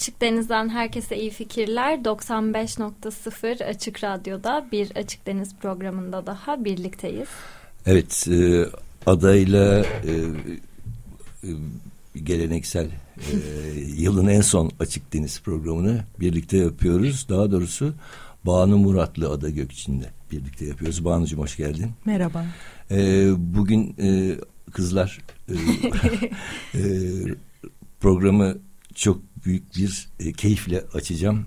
Açık Deniz'den herkese iyi fikirler. 95.0 Açık Radyo'da bir Açık Deniz programında daha birlikteyiz. Evet, e, adayla e, e, geleneksel e, yılın en son Açık Deniz programını birlikte yapıyoruz. Daha doğrusu Banu Muratlı Ada Gökçin'de birlikte yapıyoruz. Banu'cum hoş geldin. Merhaba. E, bugün e, kızlar e, e, programı çok büyük bir e, keyifle açacağım.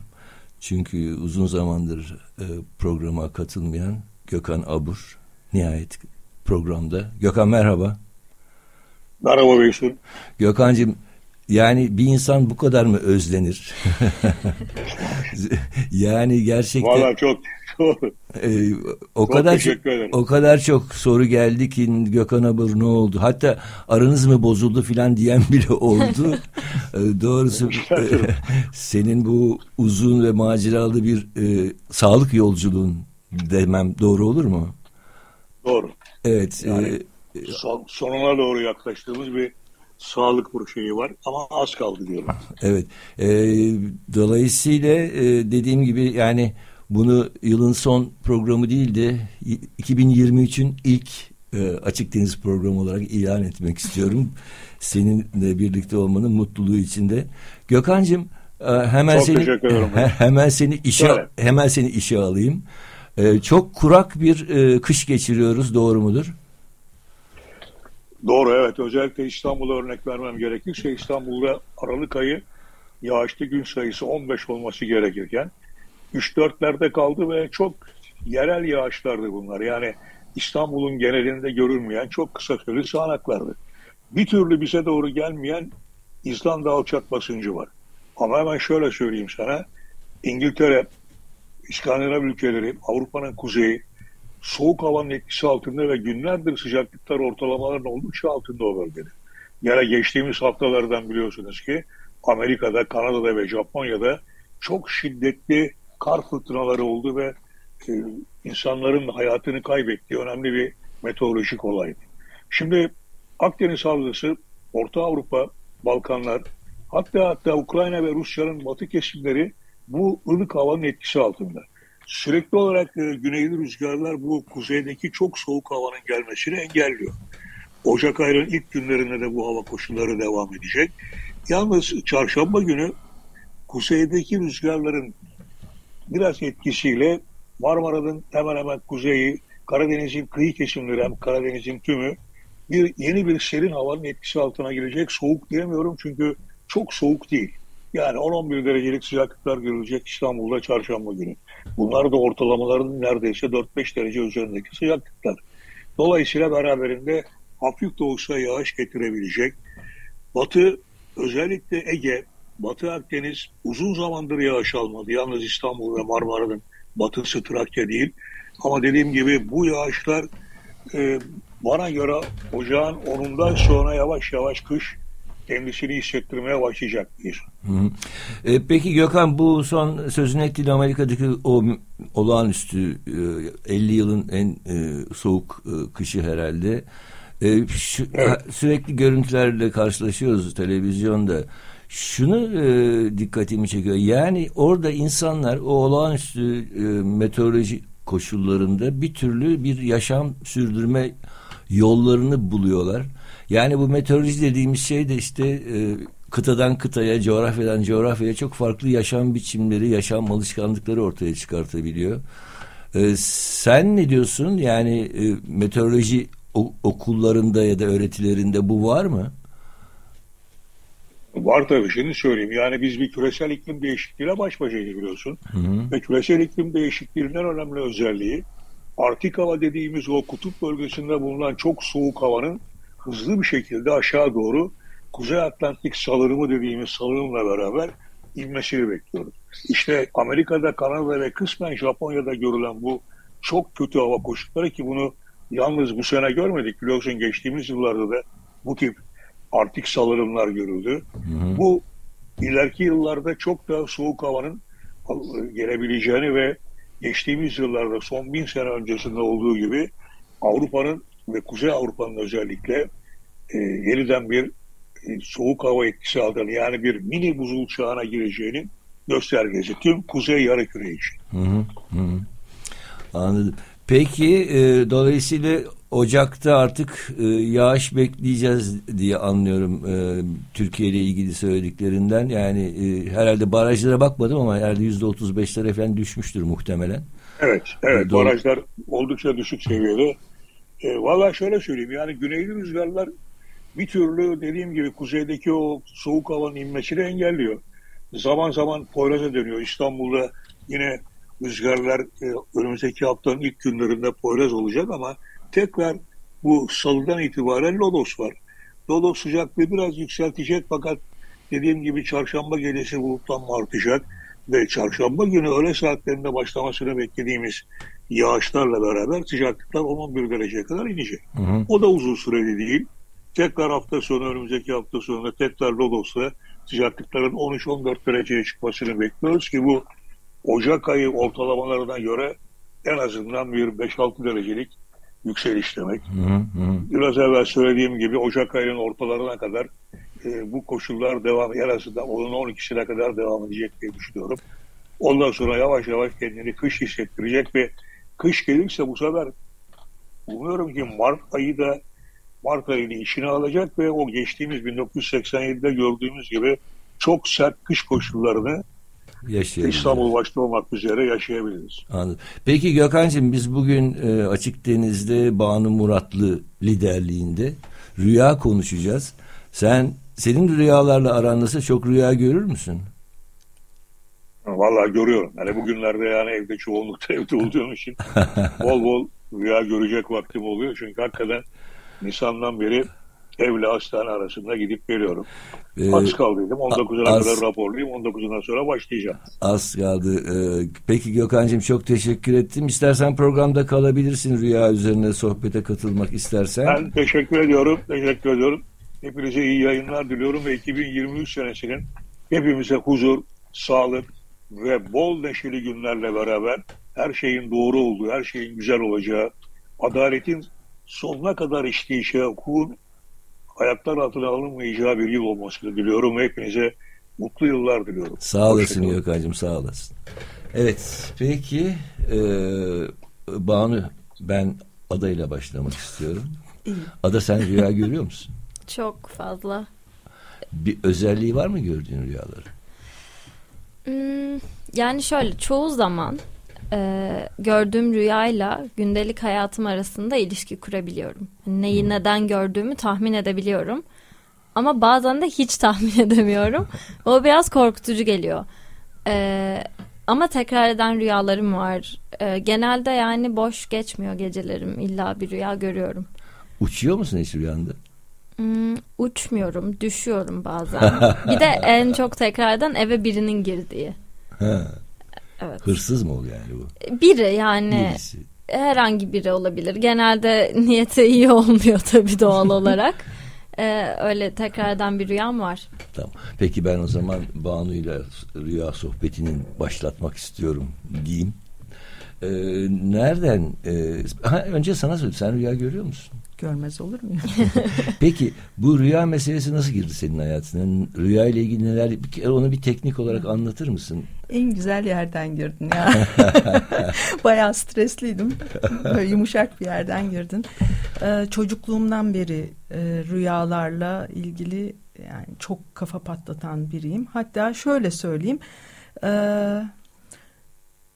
Çünkü uzun zamandır e, programa katılmayan Gökhan Abur nihayet programda. Gökhan merhaba. Merhaba Beysun. Gökhan'cığım yani bir insan bu kadar mı özlenir? yani gerçekten Valla çok çok, e, o çok kadar ederim. o kadar çok soru geldi ki Gökhan Abur ne oldu? Hatta aranız mı bozuldu filan diyen bile oldu. E, Doğrusu e, senin bu uzun ve maceralı bir e, sağlık yolculuğun demem doğru olur mu? Doğru. Evet. Yani- e, Son, sonuna doğru yaklaştığımız bir sağlık şeyi var ama az kaldı diyorum. Evet. E, dolayısıyla e, dediğim gibi yani bunu yılın son programı değil de y- 2023'ün ilk e, Açık Deniz programı olarak ilan etmek istiyorum. Seninle birlikte olmanın mutluluğu içinde. Gökhan'cığım e, hemen Çok seni hemen seni işe Söyle. hemen seni işe alayım. E, çok kurak bir e, kış geçiriyoruz doğru mudur? Doğru evet özellikle İstanbul'a örnek vermem gerekirse İstanbul'da Aralık ayı yağışlı gün sayısı 15 olması gerekirken 3-4'lerde kaldı ve çok yerel yağışlardı bunlar. Yani İstanbul'un genelinde görülmeyen çok kısa süreli sağanaklardı. Bir türlü bize doğru gelmeyen İzlanda alçak basıncı var. Ama hemen şöyle söyleyeyim sana. İngiltere, İskandinav ülkeleri, Avrupa'nın kuzeyi soğuk havanın etkisi altında ve günlerdir sıcaklıklar ortalamaların oldukça altında o bölgede. Yani geçtiğimiz haftalardan biliyorsunuz ki Amerika'da, Kanada'da ve Japonya'da çok şiddetli kar fırtınaları oldu ve e, insanların hayatını kaybettiği önemli bir meteorolojik olaydı. Şimdi Akdeniz Havzası, Orta Avrupa, Balkanlar, hatta hatta Ukrayna ve Rusya'nın batı kesimleri bu ılık havanın etkisi altında. Sürekli olarak e, güneyli rüzgarlar bu kuzeydeki çok soğuk havanın gelmesini engelliyor. Ocak ayının ilk günlerinde de bu hava koşulları devam edecek. Yalnız çarşamba günü kuzeydeki rüzgarların biraz etkisiyle Marmara'nın hemen hemen kuzeyi, Karadeniz'in kıyı kesimleri hem Karadeniz'in tümü bir yeni bir serin havanın etkisi altına girecek. Soğuk diyemiyorum çünkü çok soğuk değil. Yani 10-11 derecelik sıcaklıklar görülecek İstanbul'da çarşamba günü. Bunlar da ortalamaların neredeyse 4-5 derece üzerindeki sıcaklıklar. Dolayısıyla beraberinde hafif de olsa yağış getirebilecek. Batı özellikle Ege, Batı Akdeniz uzun zamandır yağış almadı. Yalnız İstanbul ve Marmara'nın batısı Trakya değil. Ama dediğim gibi bu yağışlar e, bana göre ocağın 10'undan sonra yavaş yavaş kış kendisini hissettirmeye başlayacak bir. Hı hı. E, peki Gökhan bu son sözünü ettiğin Amerika'daki o olağanüstü e, 50 yılın en e, soğuk e, kışı herhalde. E, şu, Evet. sürekli görüntülerle karşılaşıyoruz televizyonda. Şunu e, dikkatimi çekiyor. Yani orada insanlar o olağanüstü e, meteoroloji koşullarında bir türlü bir yaşam sürdürme yollarını buluyorlar. Yani bu meteoroloji dediğimiz şey de işte e, kıtadan kıtaya, coğrafyadan coğrafyaya çok farklı yaşam biçimleri, yaşam alışkanlıkları ortaya çıkartabiliyor. E, sen ne diyorsun? Yani e, meteoroloji okullarında ya da öğretilerinde bu var mı? Var tabii şimdi söyleyeyim. Yani biz bir küresel iklim değişikliğiyle baş başayız biliyorsun. Hı hı. Ve küresel iklim değişikliğinin önemli özelliği Arktik hava dediğimiz o kutup bölgesinde bulunan çok soğuk havanın hızlı bir şekilde aşağı doğru Kuzey Atlantik salınımı dediğimiz salınımla beraber inmesini bekliyoruz. İşte Amerika'da, Kanada ve kısmen Japonya'da görülen bu çok kötü hava koşulları ki bunu yalnız bu sene görmedik. Biliyorsun geçtiğimiz yıllarda da bu tip artik salınımlar görüldü. Hı hı. Bu ileriki yıllarda çok daha soğuk havanın gelebileceğini ve geçtiğimiz yıllarda son bin sene öncesinde olduğu gibi Avrupa'nın ve Kuzey Avrupa'nın özellikle e, yeniden bir e, soğuk hava etkisi aldığını yani bir mini buzul çağına gireceğinin göstergesi tüm Kuzey Yarıküre için. Hı hı, hı. Anladım. Peki e, dolayısıyla Ocak'ta artık e, yağış bekleyeceğiz diye anlıyorum e, Türkiye ile ilgili söylediklerinden. Yani e, herhalde barajlara bakmadım ama herhalde yüzde otuz beşlere falan düşmüştür muhtemelen. Evet, evet. E, barajlar oldukça düşük seviyede. E, Valla şöyle söyleyeyim yani güneyli rüzgarlar bir türlü dediğim gibi kuzeydeki o soğuk havanın inmesini engelliyor. Zaman zaman Poyraz'a dönüyor. İstanbul'da yine rüzgarlar e, önümüzdeki haftanın ilk günlerinde Poyraz olacak ama tekrar bu salıdan itibaren Lodos var. Lodos sıcaklığı biraz yükseltecek fakat dediğim gibi çarşamba gecesi bulutlanma artacak ve çarşamba günü öğle saatlerinde başlamasını beklediğimiz yağışlarla beraber sıcaklıklar 10-11 dereceye kadar inecek. Hı hı. O da uzun süreli değil. Tekrar hafta sonu önümüzdeki hafta sonunda tekrar Lodos'ta sıcaklıkların 13-14 dereceye çıkmasını bekliyoruz ki bu Ocak ayı ortalamalarına göre en azından bir 5-6 derecelik yükseliş demek. Hı hı. Biraz evvel söylediğim gibi Ocak ayının ortalarına kadar e, bu koşullar devam en azından onun 12'sine kadar devam edecek diye düşünüyorum. Ondan sonra yavaş yavaş kendini kış hissettirecek ve kış gelirse bu sefer umuyorum ki Mart ayı da Mart ayını işine alacak ve o geçtiğimiz 1987'de gördüğümüz gibi çok sert kış koşullarını İstanbul başta olmak üzere yaşayabiliriz. Anladım. Peki Gökhan'cığım biz bugün e, Açık Deniz'de Banu Muratlı liderliğinde rüya konuşacağız. Sen senin rüyalarla aran nasıl çok rüya görür müsün? Vallahi görüyorum. Yani bugünlerde yani evde çoğunlukta evde olduğum için bol bol rüya görecek vaktim oluyor. Çünkü hakikaten Nisan'dan beri evle hastane arasında gidip geliyorum. Ee, az kaldıydım. 19'una az, kadar raporluyum. 19'undan sonra başlayacağım. Az kaldı. Ee, peki Gökhan'cığım çok teşekkür ettim. İstersen programda kalabilirsin rüya üzerine sohbete katılmak istersen. Ben teşekkür ediyorum. Teşekkür ediyorum. Hepinize iyi yayınlar diliyorum ve 2023 senesinin hepimize huzur, sağlık ve bol neşeli günlerle beraber her şeyin doğru olduğu, her şeyin güzel olacağı, adaletin sonuna kadar işleyişe, hukukun ayaklar altına alınmayacağı bir yıl olmasını diliyorum hepinize mutlu yıllar diliyorum. Sağ olasın Gökhan'cığım sağ olasın. Evet peki e, Banu ben adayla başlamak istiyorum. Ada sen rüya görüyor musun? Çok fazla. Bir özelliği var mı gördüğün rüyaları? Hmm, yani şöyle çoğu zaman e, gördüğüm rüyayla gündelik hayatım arasında ilişki kurabiliyorum. Neyi hmm. neden gördüğümü tahmin edebiliyorum. Ama bazen de hiç tahmin edemiyorum. o biraz korkutucu geliyor. E, ama tekrar eden rüyalarım var. E, genelde yani boş geçmiyor gecelerim. İlla bir rüya görüyorum. Uçuyor musun hiç rüyanda? Hmm, uçmuyorum, düşüyorum bazen. bir de en çok tekrardan eve birinin girdiği. Ha. Evet. Hırsız mı oluyor yani bu? Biri yani. Birisi. Herhangi biri olabilir. Genelde niyeti iyi olmuyor tabii doğal olarak. Ee, öyle tekrardan bir rüyam var. Tamam. Peki ben o zaman Banu ile rüya sohbetinin başlatmak istiyorum diyeyim. Ee, nereden? E, ha, önce sana söyle. Sen rüya görüyor musun? Görmez olur mu? Peki bu rüya meselesi nasıl girdi senin hayatına? Rüya ile ilgili neler? Onu bir teknik olarak anlatır mısın? En güzel yerden girdin ya. Bayağı stresliydim. Böyle yumuşak bir yerden girdin. Ee, çocukluğumdan beri e, rüyalarla ilgili yani çok kafa patlatan biriyim. Hatta şöyle söyleyeyim. E,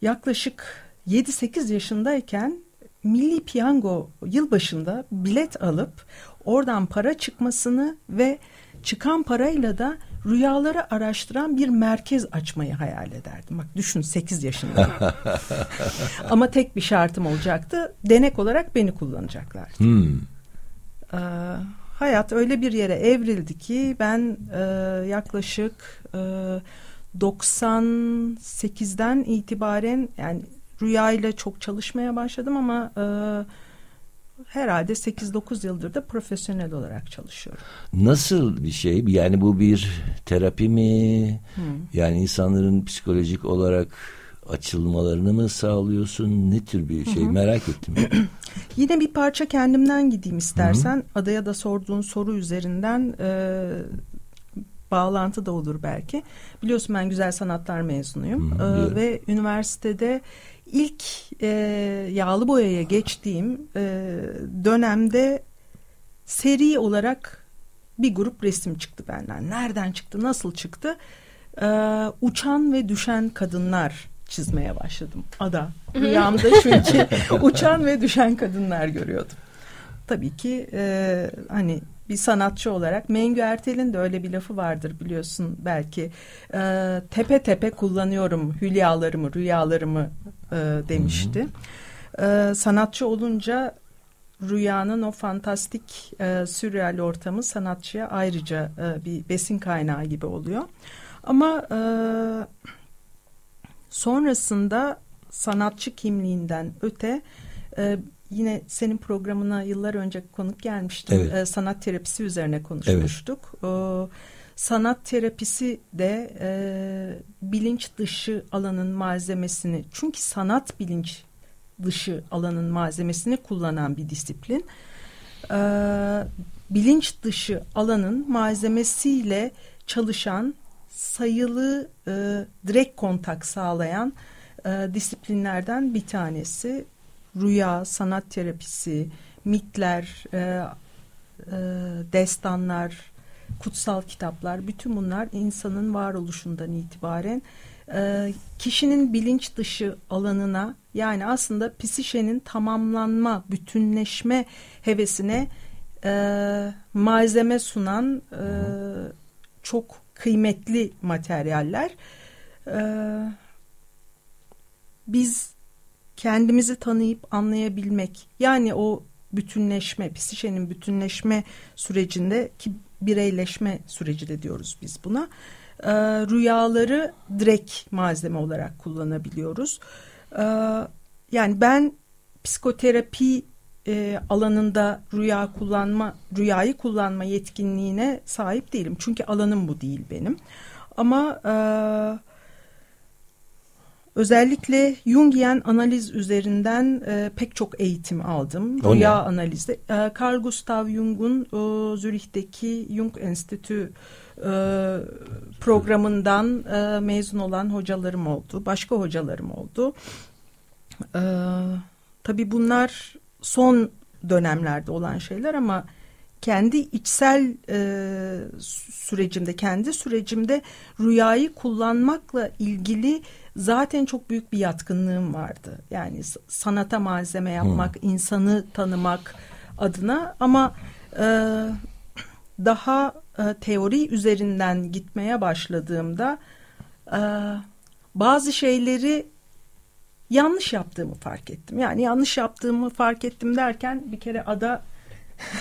yaklaşık 7-8 yaşındayken Milli Piyango yılbaşında bilet alıp oradan para çıkmasını ve çıkan parayla da rüyaları araştıran bir merkez açmayı hayal ederdim. Bak düşün 8 yaşında. Ama tek bir şartım olacaktı. Denek olarak beni kullanacaklar. Hmm. Ee, hayat öyle bir yere evrildi ki ben e, yaklaşık e, 98'den itibaren yani rüyayla çok çalışmaya başladım ama e, herhalde 8-9 yıldır da profesyonel olarak çalışıyorum. Nasıl bir şey? Yani bu bir terapi mi? Hmm. Yani insanların psikolojik olarak açılmalarını mı sağlıyorsun? Ne tür bir şey? Hı hı. Merak ettim. Yine bir parça kendimden gideyim istersen. Hı hı. Adaya da sorduğun soru üzerinden e, bağlantı da olur belki. Biliyorsun ben güzel sanatlar mezunuyum. Hı hı, ee, ve üniversitede ilk e, yağlı boyaya geçtiğim e, dönemde seri olarak bir grup resim çıktı benden. Nereden çıktı, nasıl çıktı? Ee, uçan ve düşen kadınlar çizmeye başladım. Ada. Rüyamda çünkü uçan ve düşen kadınlar görüyordum. Tabii ki e, hani bir sanatçı olarak Mengü Ertel'in de öyle bir lafı vardır biliyorsun belki e, tepe tepe kullanıyorum hülyalarımı rüyalarımı e, demişti. E, sanatçı olunca rüyanın o fantastik e, sürreal ortamı sanatçıya ayrıca e, bir besin kaynağı gibi oluyor. Ama e, sonrasında sanatçı kimliğinden öte e, yine senin programına yıllar önce konuk gelmiştim. Evet. E, sanat terapisi üzerine konuşmuştuk. Evet. E, sanat terapisi de e, bilinç dışı alanın malzemesini çünkü sanat bilinç dışı alanın malzemesini kullanan bir disiplin. E, bilinç dışı alanın malzemesiyle çalışan sayılı e, direkt kontak sağlayan e, disiplinlerden bir tanesi rüya, sanat terapisi, mitler, e, e, destanlar, kutsal kitaplar bütün bunlar insanın varoluşundan itibaren e, kişinin bilinç dışı alanına yani aslında psişenin tamamlanma, bütünleşme hevesine e, malzeme sunan e, çok kıymetli materyaller. E, biz kendimizi tanıyıp anlayabilmek yani o bütünleşme, psişenin bütünleşme sürecinde ki bireyleşme süreci de diyoruz biz buna. E, rüyaları direkt malzeme olarak kullanabiliyoruz. E, yani ben psikoterapi e, alanında rüya kullanma, rüyayı kullanma yetkinliğine sahip değilim. Çünkü alanım bu değil benim. Ama e, Özellikle Jungian analiz üzerinden e, pek çok eğitim aldım. O Rüya ne? analizi. E, Carl Gustav Jung'un e, Zürih'teki Jung Enstitü e, programından e, mezun olan hocalarım oldu. Başka hocalarım oldu. E, tabii bunlar son dönemlerde olan şeyler ama kendi içsel e, sürecimde, kendi sürecimde rüyayı kullanmakla ilgili zaten çok büyük bir yatkınlığım vardı. Yani sanata malzeme yapmak, hmm. insanı tanımak adına ama e, daha e, teori üzerinden gitmeye başladığımda e, bazı şeyleri yanlış yaptığımı fark ettim. Yani yanlış yaptığımı fark ettim derken bir kere ada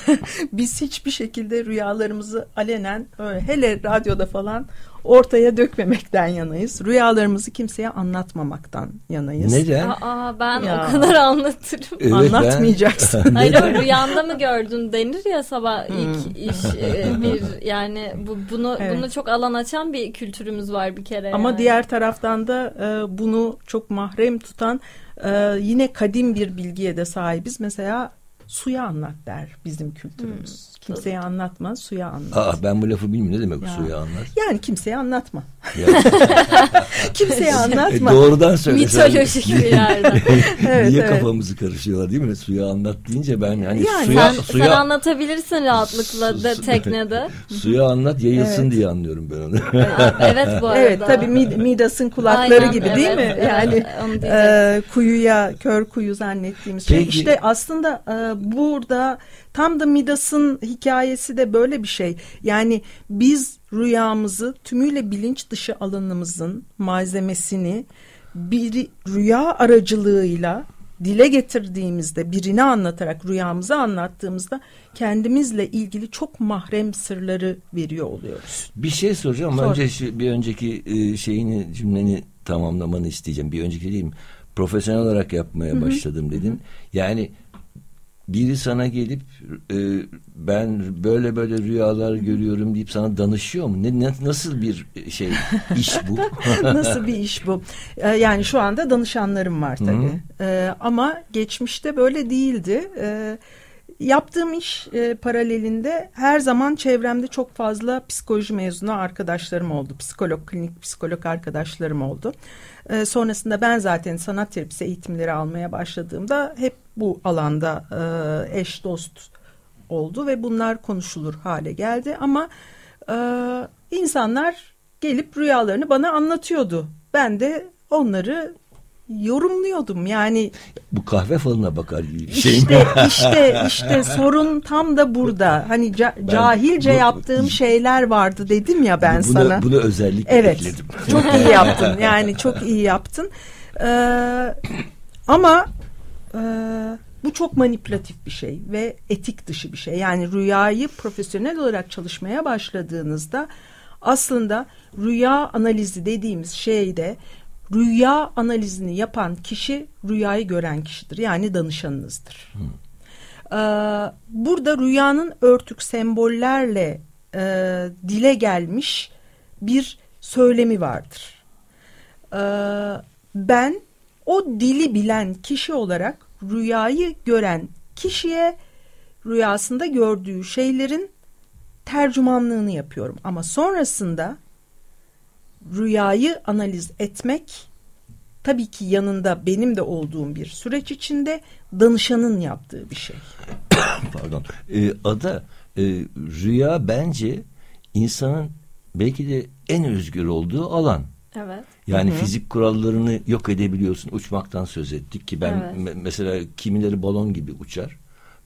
biz hiçbir şekilde rüyalarımızı alenen hele radyoda falan ortaya dökmemekten yanayız. Rüyalarımızı kimseye anlatmamaktan yanayız. Neden? Aa, ben ya. o kadar anlatırım. Evet, Anlatmayacaksın. Ben... Hayır o rüyanda mı gördün denir ya sabah hmm. ilk iş e, bir yani bu, bunu evet. bunu çok alan açan bir kültürümüz var bir kere. Ama yani. diğer taraftan da e, bunu çok mahrem tutan e, yine kadim bir bilgiye de sahibiz. Mesela suya anlat der bizim kültürümüz. Kimseye anlatma, suya anlat. Aa, ben bu lafı bilmiyorum. Ne demek ya. suya anlat? Yani kimseye anlatma. kimseye anlatma. E, doğrudan söyle. Mitolojik bir yerden. evet, Niye evet. kafamızı karışıyorlar değil mi? Suya anlat deyince ben hani yani suya, sen, suya... Sen anlatabilirsin rahatlıkla da teknede. suya anlat yayılsın evet. diye anlıyorum ben onu. evet bu arada. Evet tabii Midas'ın kulakları Aynen, gibi evet, değil mi? Evet, yani e, kuyuya, kör kuyu zannettiğimiz şey. İşte aslında e, burada Tam da Midas'ın hikayesi de böyle bir şey. Yani biz rüyamızı tümüyle bilinç dışı alanımızın malzemesini bir rüya aracılığıyla dile getirdiğimizde birini anlatarak rüyamızı anlattığımızda kendimizle ilgili çok mahrem sırları veriyor oluyoruz. Bir şey soracağım. Sor. Önce şu, bir önceki e, şeyini cümleni tamamlamanı isteyeceğim. Bir önceki değil mi? Profesyonel olarak yapmaya başladım dedin. Yani biri sana gelip e, ben böyle böyle rüyalar görüyorum deyip sana danışıyor mu? Ne, ne- nasıl bir şey iş bu? Nasıl bir iş bu? Ee, yani şu anda danışanlarım var tabii. Ee, ama geçmişte böyle değildi. Ee, yaptığım iş e, paralelinde her zaman çevremde çok fazla psikoloji mezunu arkadaşlarım oldu. Psikolog, klinik psikolog arkadaşlarım oldu. Ee, sonrasında ben zaten sanat terapisi eğitimleri almaya başladığımda hep bu alanda e, eş dost oldu ve bunlar konuşulur hale geldi. Ama e, insanlar gelip rüyalarını bana anlatıyordu. Ben de onları yorumluyordum. Yani bu kahve falına bakar gibi şey işte işte işte sorun tam da burada. Hani ca- cahilce bu- yaptığım şeyler vardı dedim ya ben bunu, sana. Bunu özellikle Evet. ekledim. Çok iyi yaptın. Yani çok iyi yaptın. Ee, ama e, bu çok manipülatif bir şey ve etik dışı bir şey. Yani rüyayı profesyonel olarak çalışmaya başladığınızda aslında rüya analizi dediğimiz şeyde rüya analizini yapan kişi rüyayı gören kişidir. Yani danışanınızdır. Ee, burada rüyanın örtük sembollerle e, dile gelmiş bir söylemi vardır. Ee, ben o dili bilen kişi olarak rüyayı gören kişiye rüyasında gördüğü şeylerin tercümanlığını yapıyorum. Ama sonrasında rüyayı analiz etmek tabii ki yanında benim de olduğum bir süreç içinde danışanın yaptığı bir şey. Pardon. Ee, Ada e, rüya bence insanın belki de en özgür olduğu alan. Evet. Yani fizik kurallarını yok edebiliyorsun. Uçmaktan söz ettik ki ben Evet. me- mesela kimileri balon gibi uçar.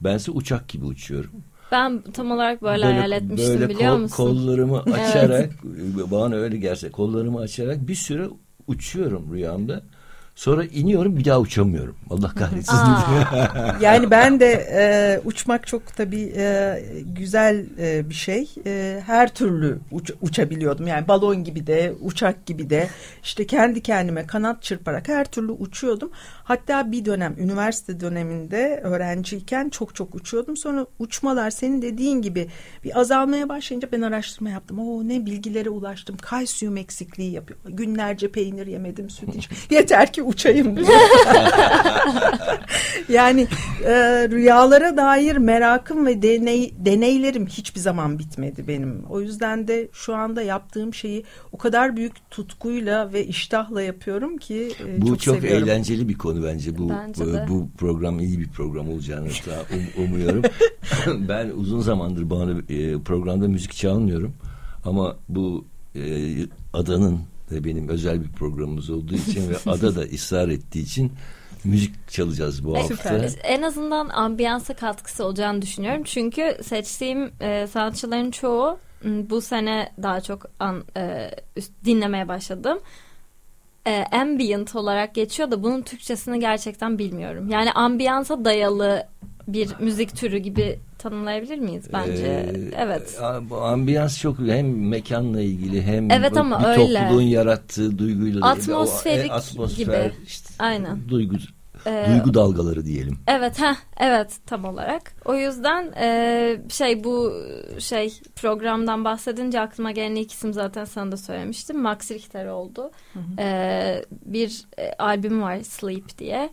Bense uçak gibi uçuyorum. Ben tam olarak böyle, hayal etmiştim böyle biliyor kol- musun? kollarımı açarak bana öyle gelse kollarımı açarak bir süre uçuyorum rüyamda. Sonra iniyorum bir daha uçamıyorum. Allah kahretsin. Yani ben de e, uçmak çok tabii e, güzel e, bir şey. E, her türlü uç- uçabiliyordum. Yani balon gibi de, uçak gibi de. işte kendi kendime kanat çırparak her türlü uçuyordum. Hatta bir dönem üniversite döneminde öğrenciyken çok çok uçuyordum. Sonra uçmalar senin dediğin gibi bir azalmaya başlayınca ben araştırma yaptım. Oo ne bilgilere ulaştım. Kalsiyum eksikliği yapıyor. Günlerce peynir yemedim, süt iç. Yeter ki uçayım diye. yani e, rüyalara dair merakım ve deney, deneylerim hiçbir zaman bitmedi benim. O yüzden de şu anda yaptığım şeyi o kadar büyük tutkuyla ve iştahla yapıyorum ki e, Bu çok, çok, seviyorum. eğlenceli bir konu bence. Bu Bence bu, bu program iyi bir program olacağını da um- umuyorum. ben uzun zamandır bana e, programda müzik çalmıyorum. Ama bu e, adanın ve benim özel bir programımız olduğu için ve ada da ısrar ettiği için müzik çalacağız bu E, hafta. Süper. En azından ambiyansa katkısı olacağını düşünüyorum. Çünkü seçtiğim e, sanatçıların çoğu bu sene daha çok an, e, üst- dinlemeye başladım. E, ambient olarak geçiyor da bunun Türkçesini gerçekten bilmiyorum. Yani ambiyansa dayalı bir müzik türü gibi tanımlayabilir miyiz bence? Ee, evet. ambiyans çok hem mekanla ilgili hem Evet ama bir öyle. topluluğun yarattığı duyguyla Atmosferik o- e, atmosfer, gibi. işte, Aynen. duygu Ee, duygu dalgaları diyelim. Evet ha evet tam olarak. O yüzden e, şey bu şey programdan bahsedince aklıma gelen ilk isim zaten sana da söylemiştim. Max Richter oldu. E, bir e, albüm var Sleep diye.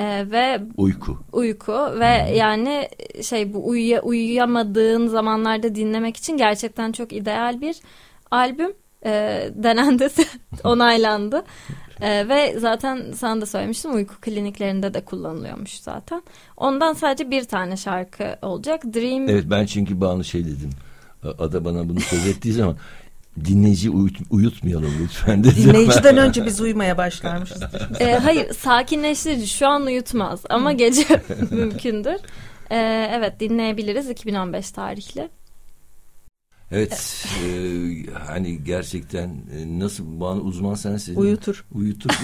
E, ve Uyku. uyku ve yani şey bu uyuya, uyuyamadığın zamanlarda dinlemek için gerçekten çok ideal bir albüm. E, denendi onaylandı. E, ve zaten sana da söylemiştim uyku kliniklerinde de kullanılıyormuş zaten. Ondan sadece bir tane şarkı olacak. Dream Evet ben çünkü Banu şey dedim. Ada bana bunu söz ettiği zaman dinleyici uyut, uyutmayalım lütfen dedim. Dinleyiciden önce biz uyumaya başlarmışızdır. E, hayır sakinleştirici şu an uyutmaz ama gece mümkündür. E, evet dinleyebiliriz 2015 tarihli. Evet, e, hani gerçekten e, nasıl bana uzman sensin. Uyutur. Uyutur.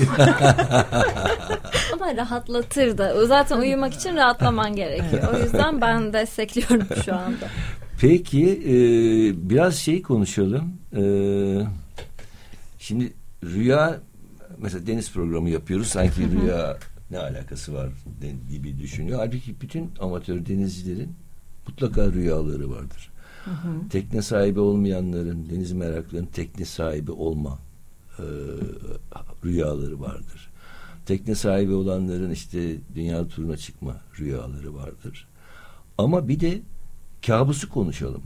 Ama rahatlatır da. Zaten uyumak için rahatlaman gerekiyor. O yüzden ben destekliyorum şu anda. Peki e, biraz şey konuşalım. E, şimdi rüya mesela deniz programı yapıyoruz. Sanki rüya ne alakası var gibi düşünüyor. Halbuki bütün amatör denizcilerin mutlaka rüyaları vardır. Hı hı. Tekne sahibi olmayanların, deniz meraklarının tekne sahibi olma e, rüyaları vardır. Tekne sahibi olanların işte dünya turuna çıkma rüyaları vardır. Ama bir de kabusu konuşalım.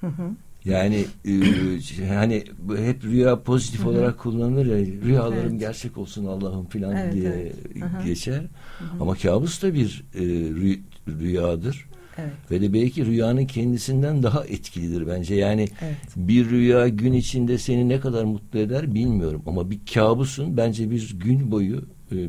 Hı hı. Yani e, hani hep rüya pozitif Hı-hı. olarak kullanılır ya rüyalarım evet. gerçek olsun Allah'ım filan evet, diye evet. geçer. Hı-hı. Ama kabus da bir e, rü, rüyadır. Evet. Ve de belki rüyanın kendisinden daha etkilidir bence. Yani evet. bir rüya gün içinde seni ne kadar mutlu eder bilmiyorum. Ama bir kabusun bence bir gün boyu e,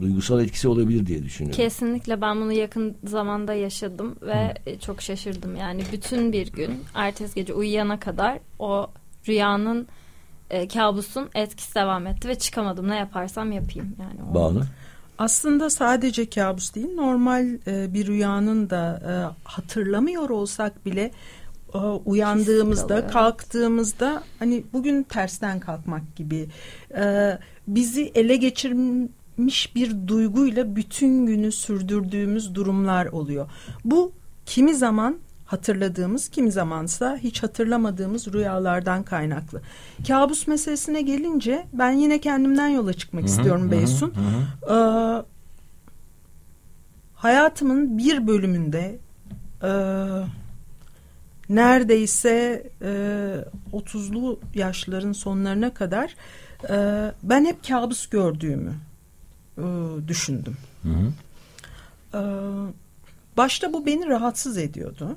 duygusal etkisi olabilir diye düşünüyorum. Kesinlikle ben bunu yakın zamanda yaşadım ve Hı. çok şaşırdım. Yani bütün bir gün ertesi gece uyuyana kadar o rüyanın e, kabusun etkisi devam etti ve çıkamadım. Ne yaparsam yapayım yani. O. Banu? Aslında sadece kabus değil normal e, bir rüyanın da e, hatırlamıyor olsak bile e, uyandığımızda kalktığımızda hani bugün tersten kalkmak gibi e, bizi ele geçirmiş bir duyguyla bütün günü sürdürdüğümüz durumlar oluyor. Bu kimi zaman hatırladığımız kimi zamansa hiç hatırlamadığımız rüyalardan kaynaklı. Kabus meselesine gelince ben yine kendimden yola çıkmak hı hı, istiyorum hı, Beysun. Ee, hayatımın bir bölümünde e, neredeyse e, 30'lu yaşların sonlarına kadar e, ben hep kabus gördüğümü e, düşündüm. Hı hı. E, başta bu beni rahatsız ediyordu.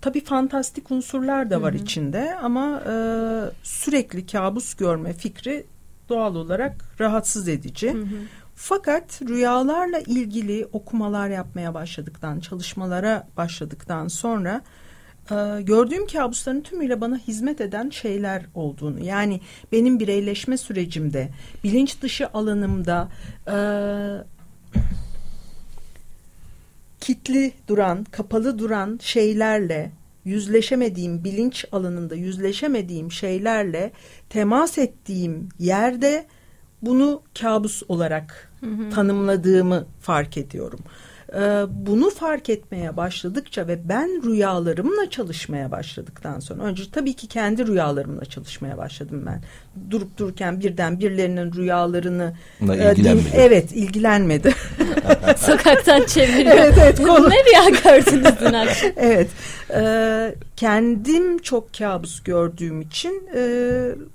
Tabii fantastik unsurlar da var hı hı. içinde ama e, sürekli kabus görme fikri doğal olarak rahatsız edici. Hı hı. Fakat rüyalarla ilgili okumalar yapmaya başladıktan, çalışmalara başladıktan sonra e, gördüğüm kabusların tümüyle bana hizmet eden şeyler olduğunu yani benim bireyleşme sürecimde bilinç dışı alanımda e, kitli duran kapalı duran şeylerle yüzleşemediğim bilinç alanında yüzleşemediğim şeylerle temas ettiğim yerde bunu kabus olarak hı hı. tanımladığımı fark ediyorum. Ee, bunu fark etmeye başladıkça ve ben rüyalarımla çalışmaya başladıktan sonra önce tabii ki kendi rüyalarımla çalışmaya başladım ben. Durup dururken birden birilerinin rüyalarını e, din, evet ilgilenmedi. Sokaktan çeviriyor. evet evet. Konu... ne rüya gördünüz dün akşam? evet. E, kendim çok kabus gördüğüm için e,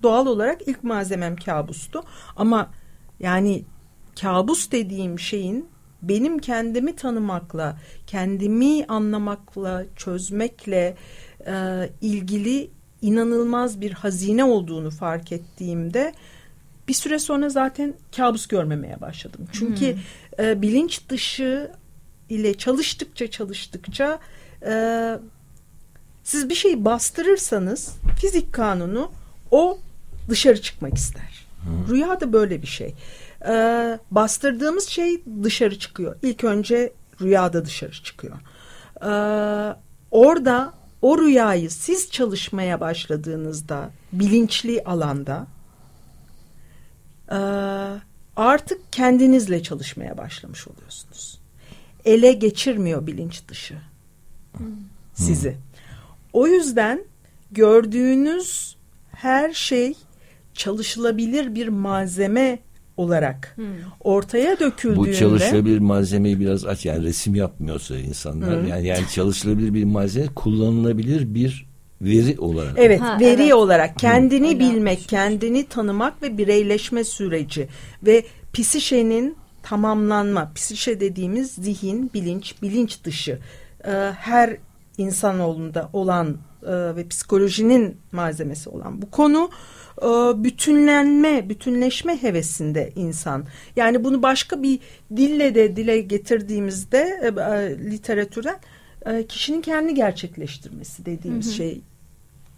doğal olarak ilk malzemem kabustu. Ama yani kabus dediğim şeyin benim kendimi tanımakla, kendimi anlamakla, çözmekle e, ilgili inanılmaz bir hazine olduğunu fark ettiğimde bir süre sonra zaten kabus görmemeye başladım. Çünkü hmm. e, bilinç dışı ile çalıştıkça çalıştıkça e, siz bir şeyi bastırırsanız fizik kanunu o dışarı çıkmak ister. Hmm. Rüya da böyle bir şey e, bastırdığımız şey dışarı çıkıyor. İlk önce rüyada dışarı çıkıyor. E, orada o rüyayı siz çalışmaya başladığınızda bilinçli alanda e, artık kendinizle çalışmaya başlamış oluyorsunuz. Ele geçirmiyor bilinç dışı sizi. O yüzden gördüğünüz her şey çalışılabilir bir malzeme olarak hmm. ortaya döküldüğünde bu çalışılabilir malzemeyi biraz aç yani resim yapmıyorsa insanlar hmm. yani yani çalışılabilir bir malzeme kullanılabilir bir veri olarak. Evet, ha, veri evet. olarak kendini hmm. bilmek, kendini tanımak ve bireyleşme süreci ve psişenin tamamlanma. Psişe dediğimiz zihin, bilinç, bilinç dışı e, her insanoğlunda olan e, ve psikolojinin malzemesi olan bu konu e, bütünlenme, bütünleşme hevesinde insan. Yani bunu başka bir dille de dile getirdiğimizde e, e, literatüren kişinin kendi gerçekleştirmesi dediğimiz hı hı. şey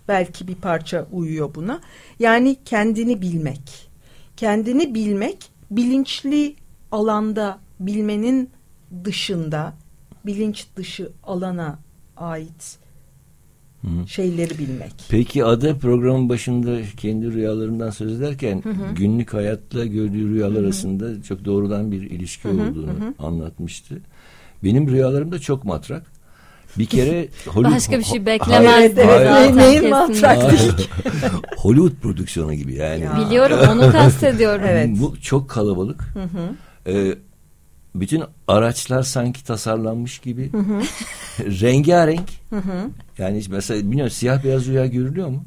belki bir parça uyuyor buna. Yani kendini bilmek. Kendini bilmek bilinçli alanda bilmenin dışında bilinç dışı alana ait Hı. şeyleri bilmek. Peki Ada programın başında kendi rüyalarından söz ederken günlük hayatla gördüğü rüyalar arasında çok doğrudan bir ilişki olduğunu anlatmıştı. Benim rüyalarım da çok matrak. Bir kere Hollywood, Başka bir şey beklemezdim Evet, Neyin matrak? Hollywood prodüksiyonu gibi yani. Ya. Biliyorum onu kastediyorum. Evet. Bu çok kalabalık. Ee, bütün araçlar sanki tasarlanmış gibi. Rengarenk. Yani mesela bilmiyorum siyah beyaz rüya görülüyor mu?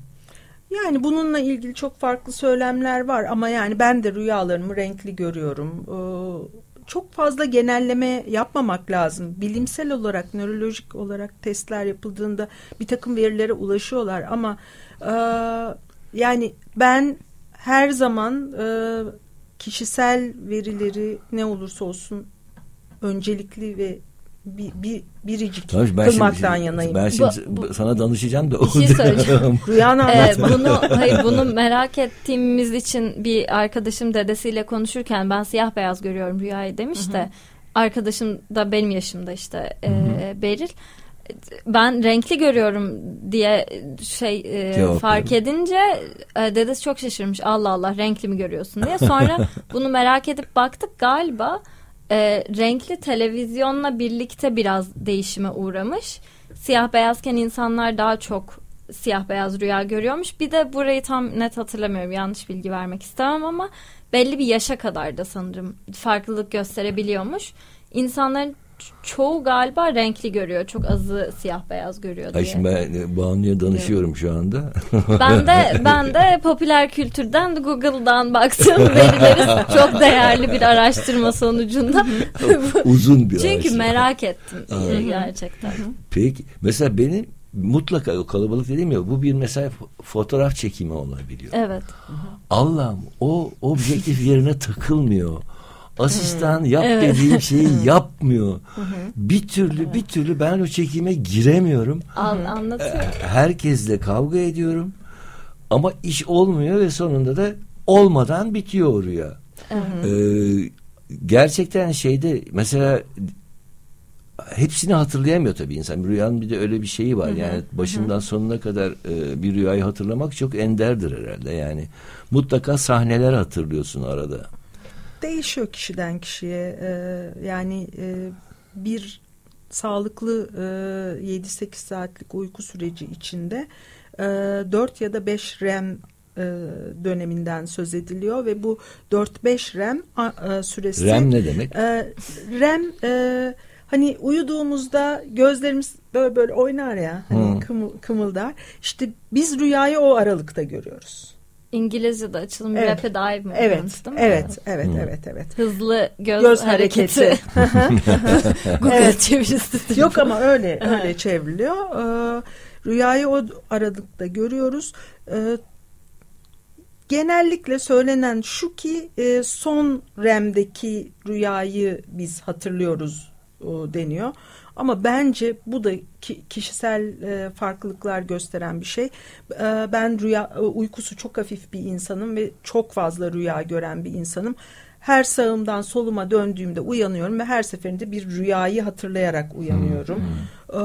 Yani bununla ilgili çok farklı söylemler var ama yani ben de rüyalarımı renkli görüyorum. Ee, çok fazla genelleme yapmamak lazım. Bilimsel olarak, nörolojik olarak testler yapıldığında bir takım verilere ulaşıyorlar ama e, yani ben her zaman e, kişisel verileri ne olursa olsun öncelikli ve bir, bir biricik Tamam, ben kılmaktan şimdi, yanayım. Ben şimdi Bu- bu- sana danışacağım da. Bir şey söyleyeceğim. Rüyanı Ee, anlatma. bunu hayır bunu merak ettiğimiz için bir arkadaşım dedesiyle konuşurken ben siyah beyaz görüyorum rüyayı demiş de arkadaşım da benim yaşımda işte e, Beril ben renkli görüyorum diye şey e, Cevap fark edince e, dedesi çok şaşırmış Allah Allah renkli mi görüyorsun diye sonra bunu merak edip baktık galiba e, renkli televizyonla birlikte biraz değişime uğramış siyah beyazken insanlar daha çok siyah beyaz rüya görüyormuş. Bir de burayı tam net hatırlamıyorum. Yanlış bilgi vermek istemem ama belli bir yaşa kadar da sanırım farklılık gösterebiliyormuş. İnsanların çoğu galiba renkli görüyor. Çok azı siyah beyaz görüyor diye. Ay şimdi ben e, Banu'ya danışıyorum şu anda. Ben de ben de popüler kültürden Google'dan baktığım verileri çok değerli bir araştırma sonucunda. Uzun bir Çünkü araştırma. merak ettim gerçekten. Peki mesela benim mutlaka o kalabalık dediğim ya bu bir mesela fo- fotoğraf çekimi olabiliyor. Evet. Allah'ım o objektif yerine takılmıyor. Asistan yap Evet. dediğim şeyi yapmıyor. Bir türlü bir türlü ben o çekime giremiyorum. Al, anlatıyor. Herkesle kavga ediyorum. Ama iş olmuyor ve sonunda da olmadan bitiyor o rüya. Ee, gerçekten şeyde mesela hepsini hatırlayamıyor tabii insan. Rüyanın bir de öyle bir şeyi var. Yani başından sonuna kadar e, bir rüyayı hatırlamak çok enderdir herhalde. Yani mutlaka sahneler hatırlıyorsun arada. Değişiyor kişiden kişiye. Ee, yani e, bir sağlıklı e, 7-8 saatlik uyku süreci içinde e, 4 ya da 5 REM e, döneminden söz ediliyor ve bu 4-5 REM e, süresi REM ne demek? e, REM e, hani uyuduğumuzda gözlerimiz böyle böyle oynar ya hani kımıl- kımıldar. İşte biz rüyayı o aralıkta görüyoruz. İngilizce'de açılım Evet. rapid eye movement Evet, değil mi? evet, evet, Hı. evet, evet. Hızlı göz, Göz hareketi. hareketi. Google Evet. çevirisi. Yok ama öyle öyle çevriliyor. Ee, rüyayı o aralıkta görüyoruz. Ee, genellikle söylenen şu ki e, son REM'deki rüyayı biz hatırlıyoruz o, deniyor. Ama bence bu da ki- kişisel e, farklılıklar gösteren bir şey. Ee, ben rüya e, uykusu çok hafif bir insanım ve çok fazla rüya gören bir insanım. Her sağımdan soluma döndüğümde uyanıyorum ve her seferinde bir rüyayı hatırlayarak uyanıyorum. Ee,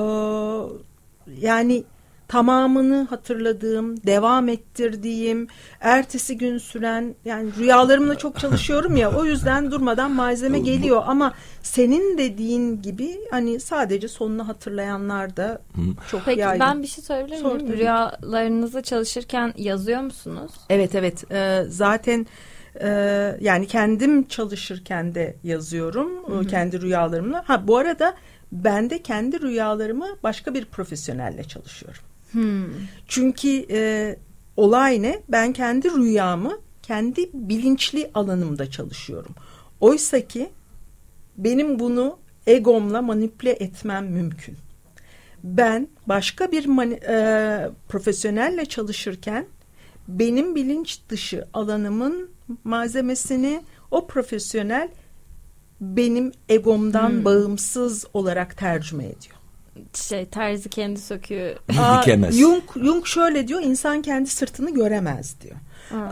yani tamamını hatırladığım, devam ettirdiğim, ertesi gün süren yani rüyalarımla çok çalışıyorum ya o yüzden durmadan malzeme geliyor ama senin dediğin gibi hani sadece sonunu hatırlayanlar da çok Peki yaygın. ben bir şey söyleyebilir miyim? tabii. Rüyalarınızı çalışırken yazıyor musunuz? Evet evet Ee, zaten e, yani kendim çalışırken de yazıyorum e, kendi rüyalarımla. Ha bu arada ben de kendi rüyalarımı başka bir profesyonelle çalışıyorum. Hmm. Çünkü e, olay ne? Ben kendi rüyamı kendi bilinçli alanımda çalışıyorum. Oysa ki benim bunu egomla manipüle etmem mümkün. Ben başka bir mani- e, profesyonelle çalışırken benim bilinç dışı alanımın malzemesini o profesyonel benim egomdan bağımsız olarak tercüme ediyor. Şey terzi kendi söküğü. Aa, Dikemez. Jung, Jung şöyle diyor insan kendi sırtını göremez diyor.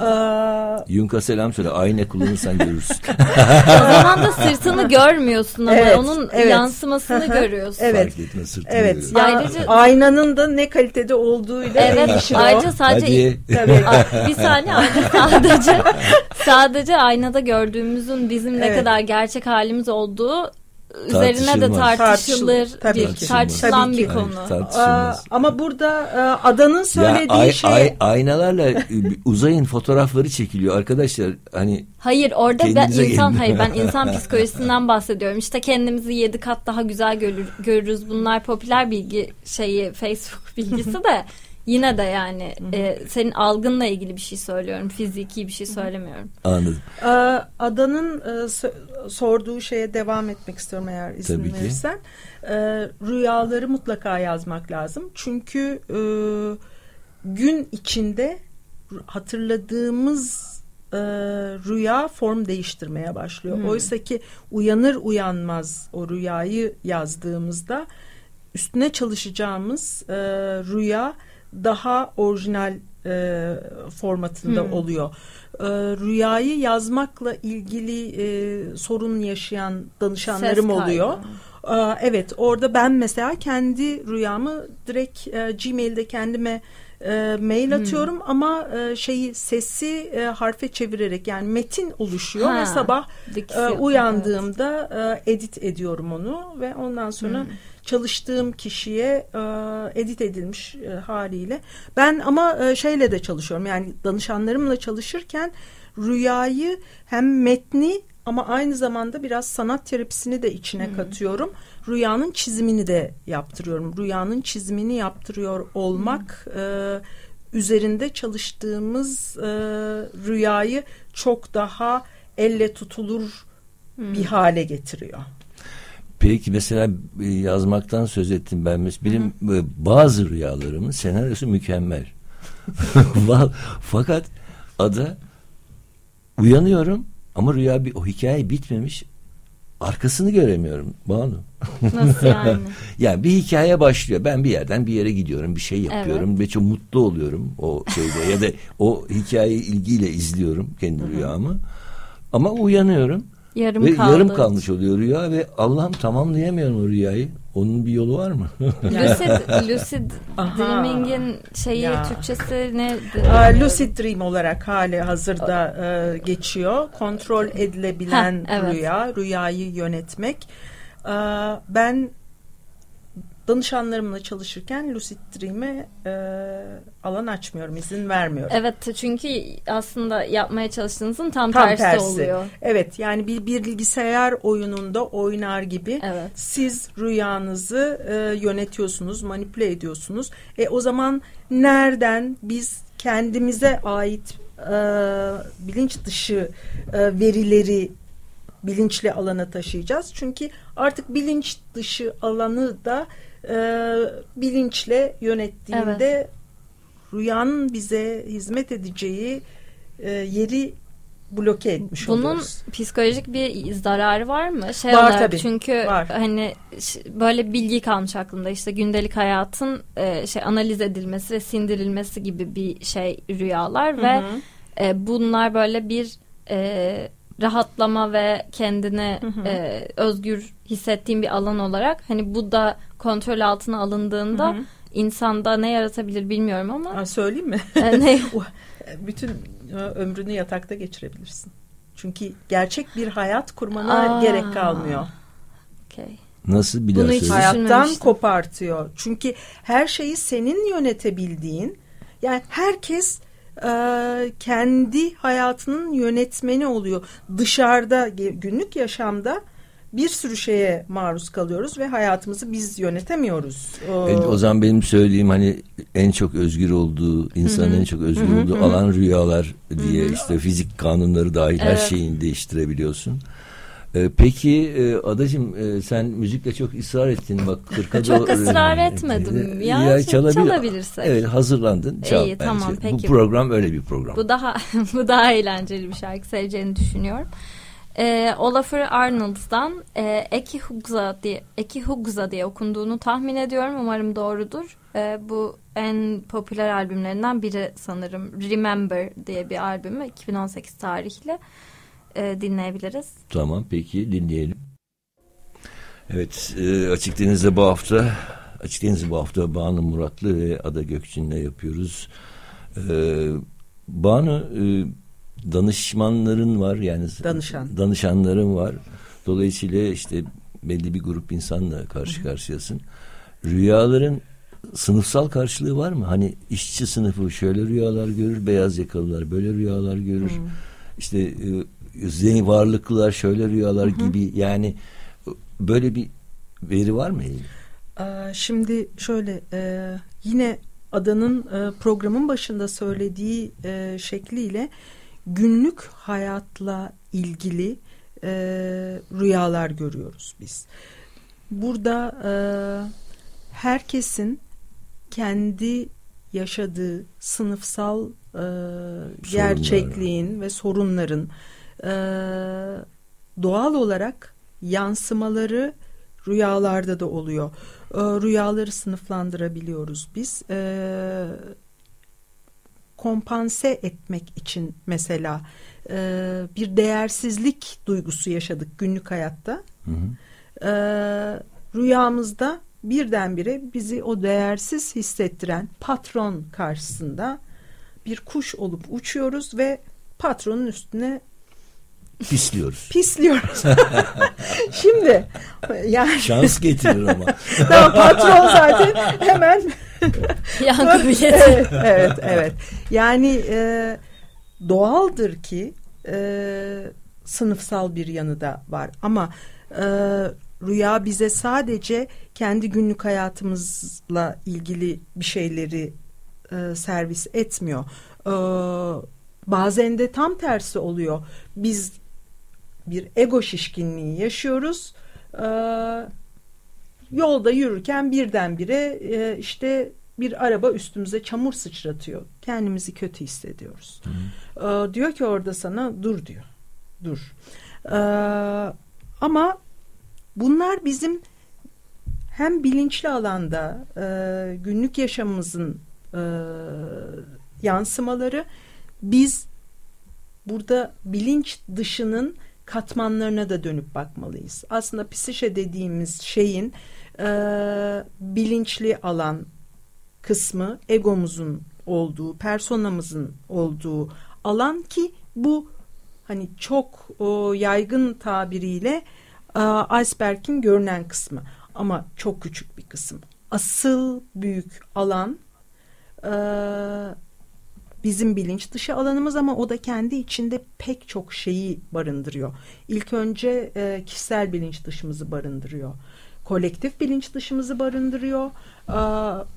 Aa, Yunka selam söyle. Ayna kullanırsan görürsün. o zaman da sırtını görmüyorsun ama Evet, onun evet. yansımasını görüyorsun. Evet. Fark etme sırtını evet. Ayrıca- aynanın da ne kalitede olduğuyla Evet. o. Ayrıca sadece Hadi. Tabii. Bir saniye ayrıca sadece sadece aynada gördüğümüzün bizim ne Evet. kadar gerçek halimiz olduğu üzerine de tartışılır, Tabii bir, ki. tartışılan Tabii bir ki. konu. Hayır, Aa, ama burada e, adanın söylediği ya ay- şey ay- aynalarla uzayın fotoğrafları çekiliyor arkadaşlar. Hani Hayır orada ben insan gelin. hayır ben insan psikolojisinden bahsediyorum. İşte kendimizi yedi kat daha güzel görür, görürüz. Bunlar popüler bilgi şeyi Facebook bilgisi de yine de yani e, senin algınla ilgili bir şey söylüyorum. Fiziki bir şey söylemiyorum. anladım. Ee, Adanın e, so- sorduğu şeye devam etmek istiyorum eğer izin Tabii ki. verirsen. Ee, rüyaları mutlaka yazmak lazım. Çünkü e, gün içinde hatırladığımız e, rüya form değiştirmeye başlıyor. Hmm. Oysa ki uyanır uyanmaz o rüyayı yazdığımızda üstüne çalışacağımız e, rüya daha orijinal e, formatında Hmm. oluyor. E, rüyayı yazmakla ilgili e, sorun yaşayan danışanlarım oluyor. Aa, Evet orada ben mesela kendi rüyamı direkt e, Gmail'de kendime e, mail Hmm. atıyorum ama e, şeyi sesi e, harfe çevirerek yani metin oluşuyor Ha, ve sabah e, uyandığımda e, edit ediyorum onu ve ondan sonra Hmm. Çalıştığım kişiye e, edit edilmiş e, haliyle ben ama e, şeyle de çalışıyorum yani danışanlarımla çalışırken rüyayı hem metni ama aynı zamanda biraz sanat terapisini de içine katıyorum. Rüyanın çizimini de yaptırıyorum. Rüyanın çizimini yaptırıyor olmak e, üzerinde çalıştığımız e, rüyayı çok daha elle tutulur bir hale getiriyor. Peki mesela e, yazmaktan söz ettim ben. Benim e, bazı rüyalarımın senaryosu mükemmel. Fakat ada uyanıyorum ama rüya bir o hikaye bitmemiş. Arkasını göremiyorum Banu. Nasıl yani? Yani bir hikaye başlıyor. Ben bir yerden bir yere gidiyorum, bir şey yapıyorum ve çok mutlu oluyorum o şeyde ya da o hikayeyi ilgiyle izliyorum kendi rüyamı. Ama uyanıyorum Yarım ve kaldı. yarım kalmış oluyor rüya ve Allah'ım tamamlayamıyorum o rüyayı. Onun bir yolu var mı? Lucid, lucid. Dreaming'in şeyi Ya. Türkçesi ne? Aa, Lucid Dream olarak hali hazırda e, geçiyor. Kontrol edilebilen Heh, evet. rüya, rüyayı yönetmek. Aa, ben danışanlarımla çalışırken Lucid Dream'e e, alan açmıyorum, izin vermiyorum. Evet çünkü aslında yapmaya çalıştığınızın tam, Tam tersi, tersi. oluyor. Evet yani bir, bir bilgisayar oyununda oynar gibi Evet. siz rüyanızı e, yönetiyorsunuz, manipüle ediyorsunuz. E, o zaman nereden biz kendimize ait e, bilinç dışı e, verileri bilinçli alana taşıyacağız? Çünkü artık bilinç dışı alanı da e, bilinçle yönettiğinde rüyanın bize hizmet edeceği e, yeri bloke etmiş Bunun oluyoruz. psikolojik bir zararı var mı? Şey Var olarak tabii, çünkü var. hani böyle bilgi kalmış aklımda işte gündelik hayatın e, şey analiz edilmesi ve sindirilmesi gibi bir şey rüyalar ve hı. e, bunlar böyle bir e, rahatlama ve kendini e, özgür hissettiğim bir alan olarak hani bu da kontrol altına alındığında Hı hı. insanda ne yaratabilir bilmiyorum ama Aa, söyleyeyim mi? e, ne Bütün e, ömrünü yatakta geçirebilirsin. Çünkü gerçek bir hayat kurmana Aa. gerek kalmıyor. Okey. Nasıl bir Bunu daha hiç. Hayattan kopartıyor. Çünkü her şeyi senin yönetebildiğin yani herkes e, kendi hayatının yönetmeni oluyor. Dışarıda günlük yaşamda bir sürü şeye maruz kalıyoruz ve hayatımızı biz yönetemiyoruz. Ee, E, o zaman benim söylediğim hani en çok özgür olduğu, insanın en çok özgür olduğu alan rüyalar diye işte fizik kanunları dahil her Evet. şeyini değiştirebiliyorsun. E, peki e, adacığım e, sen müzikle çok ısrar ettin bak. Çok ısrar etmedim. Ya, çalabilirsek. Evet hazırlandın. Çal İyi, bence. tamam, Bu peki. program öyle bir program. Bu daha bu daha eğlenceli bir şarkı seveceğini düşünüyorum. E, Olafur Arnold'dan e, Eki Hugza diye Eki Hugza diye okunduğunu tahmin ediyorum. Umarım doğrudur. E, bu en popüler albümlerinden biri sanırım. Remember diye bir albümü 2018 tarihli e, dinleyebiliriz. Tamam peki dinleyelim. Evet e, Açık Deniz'de bu hafta Açık Deniz'i bu hafta Banu Muratlı ve Ada Gökçin'le yapıyoruz. E, Banu e, danışmanların var yani Danışan. danışanların var. Dolayısıyla işte belli bir grup insanla karşı karşıyasın. Rüyaların sınıfsal karşılığı var mı? Hani işçi sınıfı şöyle rüyalar görür, beyaz yakalılar böyle rüyalar görür. Hmm. İşte e, zengin varlıklılar şöyle rüyalar hmm. gibi yani böyle bir veri var mı? Ee, şimdi şöyle e, yine adanın e, programın başında söylediği e, şekliyle günlük hayatla ilgili rüyalar görüyoruz biz. Burada herkesin kendi yaşadığı sınıfsal e, gerçekliğin ve sorunların e, doğal olarak yansımaları rüyalarda da oluyor. E, rüyaları sınıflandırabiliyoruz biz. E, kompanse etmek için mesela e, bir değersizlik duygusu yaşadık günlük hayatta. Hı hı. E, rüyamızda birdenbire bizi o değersiz hissettiren patron karşısında bir kuş olup uçuyoruz ve patronun üstüne Pisliyoruz. Pisliyoruz. Şimdi yani şans getirir ama. tamam patron zaten hemen yankı evet, evet evet. Yani e, doğaldır ki e, sınıfsal bir yanı da var ama e, rüya bize sadece kendi günlük hayatımızla ilgili bir şeyleri e, servis etmiyor. E, bazen de tam tersi oluyor. Biz bir ego şişkinliği yaşıyoruz. E, yolda yürürken birdenbire e, işte bir araba üstümüze çamur sıçratıyor. Kendimizi kötü hissediyoruz. E, diyor ki orada sana dur diyor. Dur. E, ama bunlar bizim hem bilinçli alanda e, günlük yaşamımızın e, yansımaları biz burada bilinç dışının katmanlarına da dönüp bakmalıyız. Aslında psişe dediğimiz şeyin e, bilinçli alan kısmı egomuzun olduğu, personamızın olduğu alan ki bu hani çok o, yaygın tabiriyle e, iceberg'in görünen kısmı ama çok küçük bir kısım. Asıl büyük alan e, bizim bilinç dışı alanımız ama o da kendi içinde pek çok şeyi barındırıyor. İlk önce e, kişisel bilinç dışımızı barındırıyor. Kolektif bilinç dışımızı barındırıyor e,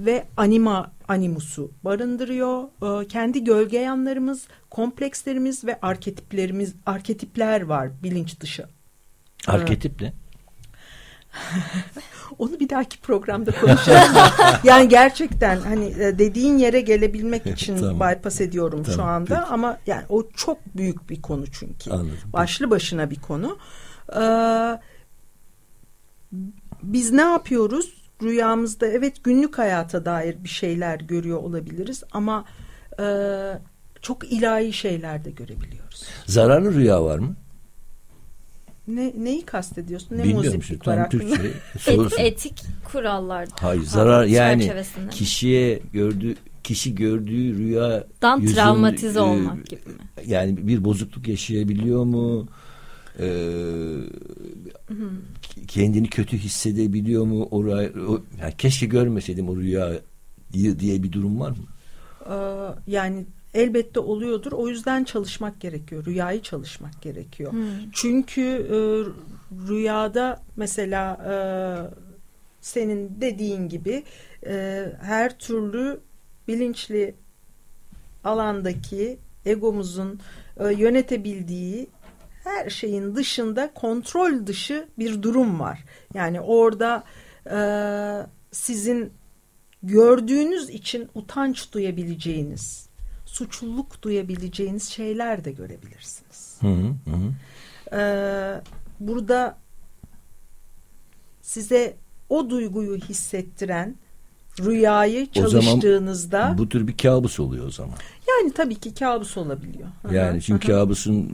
ve anima animusu barındırıyor. E, kendi gölge yanlarımız, komplekslerimiz ve arketiplerimiz, arketipler var bilinç dışı. Arketip ne? Onu bir dahaki programda konuşalım. yani gerçekten hani e, dediğin yere gelebilmek için tamam. bypass ediyorum tamam, şu anda peki. ama yani o çok büyük bir konu çünkü. Anladım. Başlı başına bir konu. Ee, biz ne yapıyoruz? Rüyamızda evet günlük hayata dair bir şeyler görüyor olabiliriz ama e, çok ilahi şeyler de görebiliyoruz. Zararlı rüya var mı? Ne, neyi kastediyorsun? Ne Bilmiyorum işte tam Türkçe Et, etik kurallar. Hayır zarar yani kişiye gördüğü kişi gördüğü rüya dan yüzün, travmatize e, olmak gibi mi? Yani bir bozukluk yaşayabiliyor mu? Ee, kendini kötü hissedebiliyor mu? O, o yani keşke görmeseydim o rüya diye, diye bir durum var mı? Ee, yani elbette oluyordur. O yüzden çalışmak gerekiyor. Rüyayı çalışmak gerekiyor. Hmm. Çünkü e, rüyada mesela e, senin dediğin gibi e, her türlü bilinçli alandaki egomuzun e, yönetebildiği her şeyin dışında kontrol dışı bir durum var. Yani orada e, sizin gördüğünüz için utanç duyabileceğiniz suçluluk duyabileceğiniz şeyler de görebilirsiniz. Hı hı. Ee, burada size o duyguyu hissettiren rüyayı çalıştığınızda o zaman bu tür bir kabus oluyor o zaman. yani tabii ki kabus olabiliyor. Yani çünkü kabusun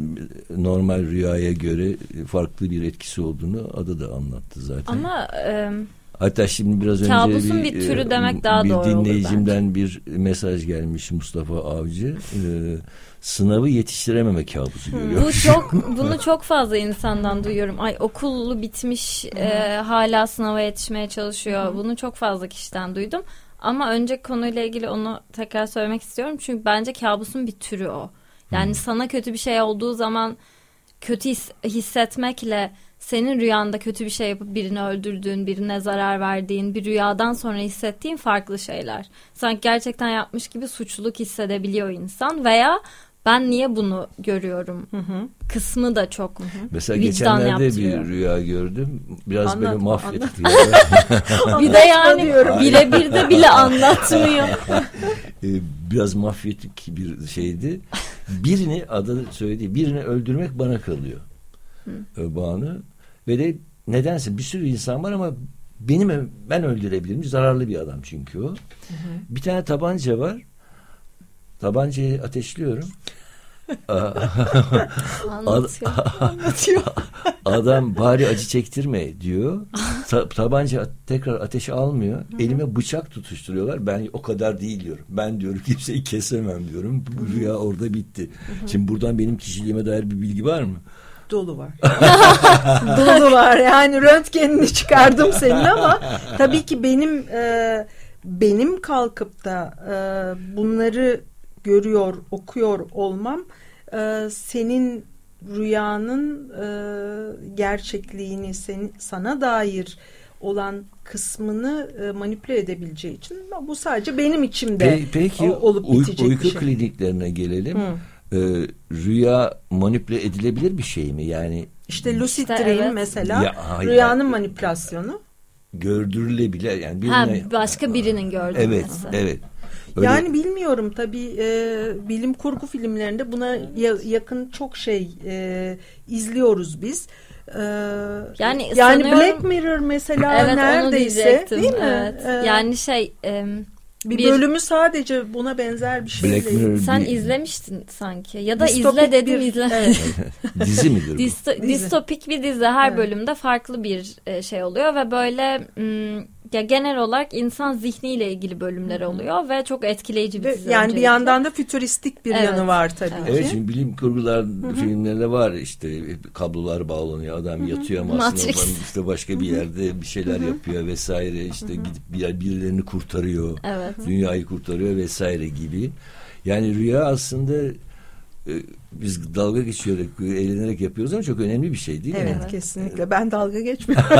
normal rüyaya göre farklı bir etkisi olduğunu adı da anlattı zaten. Ama e, Hatta şimdi biraz önce Kabusun bir türü e, demek daha bir doğru dinleyicimden bir mesaj gelmiş Mustafa Avcı. E, sınavı yetiştirememe kabusu görüyor. bu çok bunu çok fazla insandan duyuyorum. Ay okulu bitmiş e, hala sınava yetişmeye çalışıyor. Bunu çok fazla kişiden duydum. Ama önce konuyla ilgili onu tekrar söylemek istiyorum. Çünkü bence kabusun bir türü o. Yani sana kötü bir şey olduğu zaman kötü his- hissetmekle senin rüyanda kötü bir şey yapıp birini öldürdüğün, birine zarar verdiğin, bir rüyadan sonra hissettiğin farklı şeyler. Sanki gerçekten yapmış gibi suçluluk hissedebiliyor insan veya ben niye bunu görüyorum kısmı da çok Mesela vicdan geçenlerde yaptırıyor. bir rüya gördüm. Biraz Anlatma, beni mahvetti. Bir de yani birebir de bile anlatmıyor. Ee, biraz mafyatik bir şeydi. Birini adı söylediği birini öldürmek bana kalıyor. Ee, Banu ve de nedense bir sürü insan var ama benim ben öldürebilirim. Zararlı bir adam çünkü o. Bir tane tabanca var. Tabancayı ateşliyorum. Anlatıyor. Anlatıyor. Adam bari acı çektirme diyor. Ta- tabanca tekrar ateşe almıyor. Elime bıçak tutuşturuyorlar. Ben o kadar değil diyorum. Ben diyorum kimseyi kesemem diyorum. Bu rüya orada bitti. Şimdi buradan benim kişiliğime dair bir bilgi var mı? Dolu var. Dolu var. Yani röntgenini çıkardım senin ama tabii ki benim e, benim kalkıp da e, bunları görüyor, okuyor olmam e, senin rüyanın e, gerçekliğini, senin, sana dair olan kısmını e, manipüle edebileceği için bu sadece benim içimde Pe- peki o- olup uy- bitecek uyku bir şey. kliniklerine gelelim. Hı. Ee, rüya manipüle edilebilir bir şey mi? Yani İşte lucid İşte dream evet. mesela Ya, hayır, rüyanın manipülasyonu. gördürülebilir yani Ha, birine başka birinin gördüğü Evet, evet. Öyle- Yani bilmiyorum tabii e, bilim kurgu filmlerinde buna ya- yakın çok şey e, izliyoruz biz. E, Yani yani sanıyorum- Black Mirror mesela Evet neredeyse değil mi? Evet. E, Yani şey em, bir, bir- bölümü sadece buna benzer bir şey. Black Mirror sen bir izlemiştin sanki ya da Distopik izle dedim bir- izle. Evet. dizi midir bu? Disto- Dizi. distopik bir dizi her Evet. bölümde farklı bir e, şey oluyor ve böyle m, ya genel olarak insan zihniyle ilgili bölümler oluyor ve çok etkileyici bir dizi. yani bir yandan da fütüristik bir Evet. yanı var tabii Evet. Evet ki. şimdi bilim kurgular filmlerinde var işte kablolar bağlanıyor adam yatıyor ama aslında Matrix. falan işte başka bir yerde bir şeyler yapıyor vesaire işte gidip bir birilerini kurtarıyor Evet. dünyayı kurtarıyor vesaire gibi yani rüya aslında biz dalga geçiyoruz eğlenerek yapıyoruz ama çok önemli bir şey değil Evet, mi? kesinlikle. Ben dalga geçmiyorum.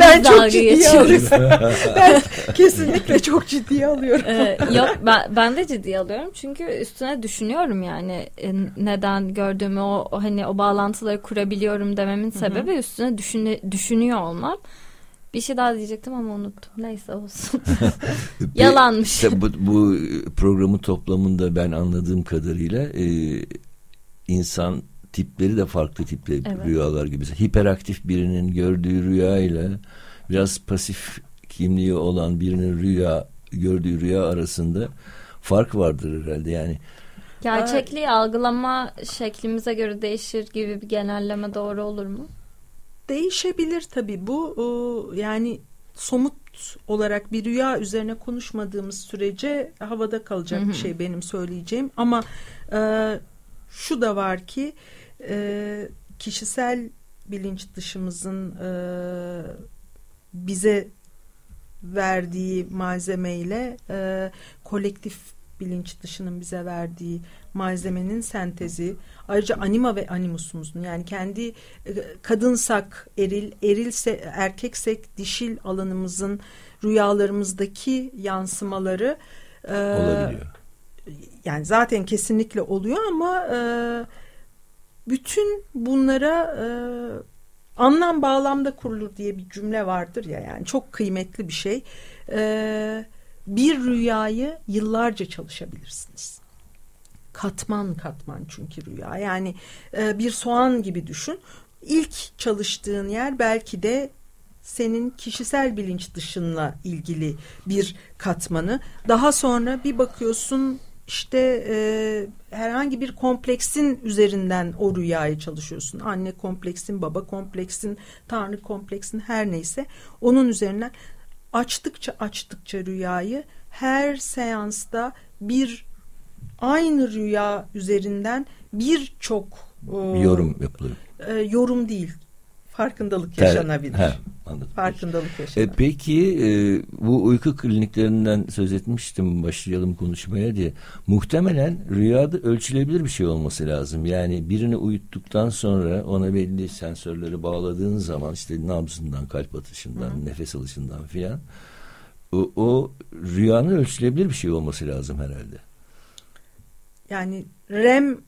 ben çok dalga ciddiye geçiyoruz. alıyorum. ben kesinlikle çok ciddiye alıyorum. Ee, yok ben, ben de ciddi alıyorum çünkü üstüne düşünüyorum yani e, neden gördüğümü o, o hani o bağlantıları kurabiliyorum dememin sebebi üstüne düşüne, düşünüyor olmam. Bir şey daha diyecektim ama unuttum. Neyse olsun. Yalanmış. Bu, bu programın toplamında ben anladığım kadarıyla e, insan tipleri de farklı tipli Evet. rüyalar gibi. Hiperaktif birinin gördüğü rüyayla biraz pasif kimliği olan birinin rüya gördüğü rüya arasında fark vardır herhalde. Yani Gerçekliği algılama şeklimize göre değişir gibi bir genelleme doğru olur mu? Değişebilir tabii. Bu e, yani somut olarak bir rüya üzerine konuşmadığımız sürece havada kalacak bir şey benim söyleyeceğim. Ama e, şu da var ki e, kişisel bilinç dışımızın e, bize verdiği malzemeyle e, kolektif bilinç dışının bize verdiği malzemenin sentezi ayrıca anima ve animusumuzun yani kendi e, kadınsak eril erilse erkeksek dişil alanımızın rüyalarımızdaki yansımaları e, olabiliyor. yani zaten kesinlikle oluyor ama e, bütün bunlara e, anlam bağlamda kurulur diye bir cümle vardır ya yani çok kıymetli bir şey. E, bir rüyayı yıllarca çalışabilirsiniz. katman katman çünkü rüya. Yani e, bir soğan gibi düşün. İlk çalıştığın yer belki de senin kişisel bilinç dışınla ilgili bir katmanı. Daha sonra bir bakıyorsun işte e, herhangi bir kompleksin üzerinden o rüyayı çalışıyorsun. Anne kompleksin, baba kompleksin, tanrı kompleksin her neyse onun üzerinden açtıkça açtıkça rüyayı her seansta bir aynı rüya üzerinden birçok e, yorum yapılır. E, yorum değil farkındalık yaşanabilir. He, anladım. Farkındalık yaşanabilir. E, peki e, bu uyku kliniklerinden söz etmiştim başlayalım konuşmaya diye. Muhtemelen rüyada ölçülebilir bir şey olması lazım. Yani birini uyuttuktan sonra ona belli sensörleri bağladığın zaman işte nabzından, kalp atışından, Hı. nefes alışından filan o, o rüyanın ölçülebilir bir şey olması lazım herhalde. Yani REM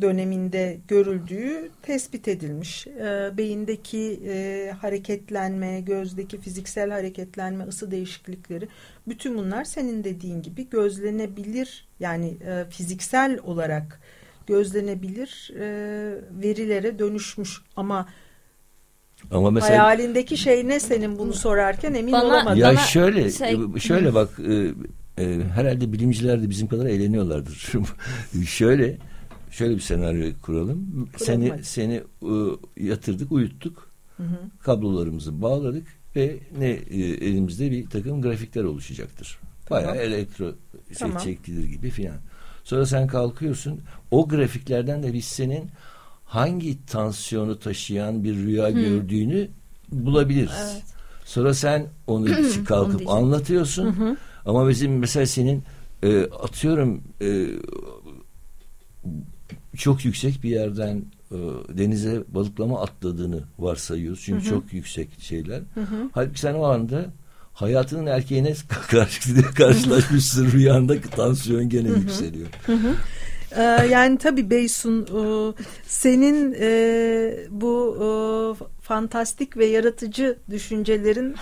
döneminde görüldüğü tespit edilmiş. E, beyindeki e, hareketlenme, gözdeki fiziksel hareketlenme, ısı değişiklikleri bütün bunlar senin dediğin gibi gözlenebilir yani e, fiziksel olarak gözlenebilir e, verilere dönüşmüş ama ama mesela hayalindeki şey ne senin bunu sorarken emin bana, olamadım. Ya bana şöyle şey, şöyle bak e, e, herhalde bilimciler de bizim kadar eğleniyorlardır. şöyle şöyle bir senaryo kuralım. kuralım seni hadi. seni ıı, yatırdık, uyuttuk. Hı hı. Kablolarımızı bağladık ve ne e, elimizde bir takım grafikler oluşacaktır. Tamam. Bayağı elektro şey tamam. çektilir gibi filan. Sonra sen kalkıyorsun. O grafiklerden de biz senin hangi tansiyonu taşıyan bir rüya hı. gördüğünü bulabiliriz. Evet. Sonra sen onu kalkıp onu anlatıyorsun. Hı hı. Ama bizim mesela senin e, atıyorum e, çok yüksek bir yerden e, denize balıklama atladığını varsayıyoruz. Çünkü hı hı. çok yüksek şeyler. Hı hı. Halbuki sen o anda hayatının erkeğine karşı karşılaşmışsın rüyanda tansiyon gene hı hı. yükseliyor. Hı hı. Ee, yani tabii Beysun e, senin e, bu e, fantastik ve yaratıcı düşüncelerin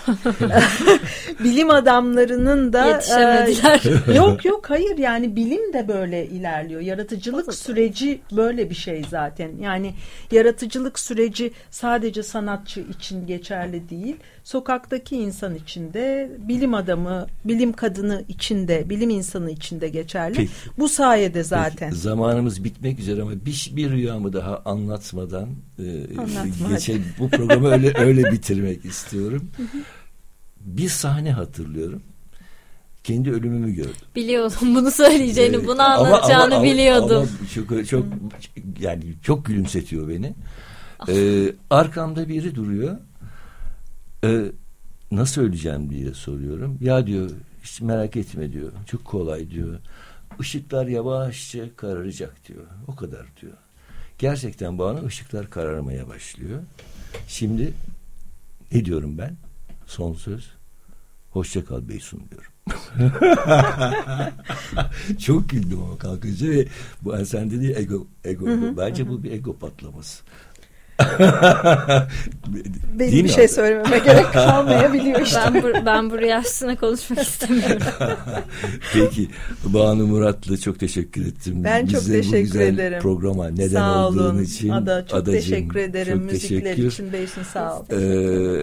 bilim adamlarının da yetişemediler. E, yok yok hayır yani bilim de böyle ilerliyor. Yaratıcılık süreci böyle bir şey zaten. Yani yaratıcılık süreci sadece sanatçı için geçerli değil. Sokaktaki insan için de bilim adamı, bilim kadını için de, bilim insanı için de geçerli. Peki. Bu sayede zaten. Peki, zamanımız bitmek üzere ama bir, bir rüyamı daha anlatmadan e, geçe, bu programı öyle öyle bitirmek istiyorum. bir sahne hatırlıyorum. Kendi ölümümü gördüm. Biliyordum bunu söyleyeceğini, ee, bunu anlatacağını ama, ama, biliyordum. Ama çok, çok yani çok gülümsetiyor beni. Ee, arkamda biri duruyor. Ee, nasıl öleceğim diye soruyorum. Ya diyor hiç merak etme diyor. Çok kolay diyor. Işıklar yavaşça kararacak diyor. O kadar diyor. Gerçekten bana ışıklar kararmaya başlıyor. Şimdi ne diyorum ben? Son söz. Hoşça kal Beysun diyorum. Çok güldüm ama kalkınca ve bu sen dedi ego ego. Hı hı, Bence hı. bu bir ego patlaması. Benim Değil bir şey söylememe gerek kalmayabiliyor işte. Ben, bu, ben bu rüyasına konuşmak istemiyorum. Peki Banu Murat'la çok teşekkür ettim. Ben Bize çok teşekkür bu güzel ederim. programa neden sağ olduğun olun. için. Ada çok Adacığım, teşekkür ederim. Çok Müzikler teşekkür. için Beysin sağ ol. Ee,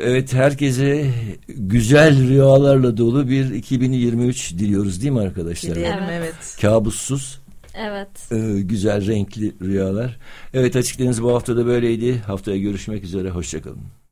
evet herkese güzel rüyalarla dolu bir 2023 diliyoruz değil mi arkadaşlar? Dileyelim evet. evet. Kabussuz Evet. Ee, güzel renkli rüyalar. Evet açık deniz bu hafta da böyleydi. Haftaya görüşmek üzere. Hoşçakalın.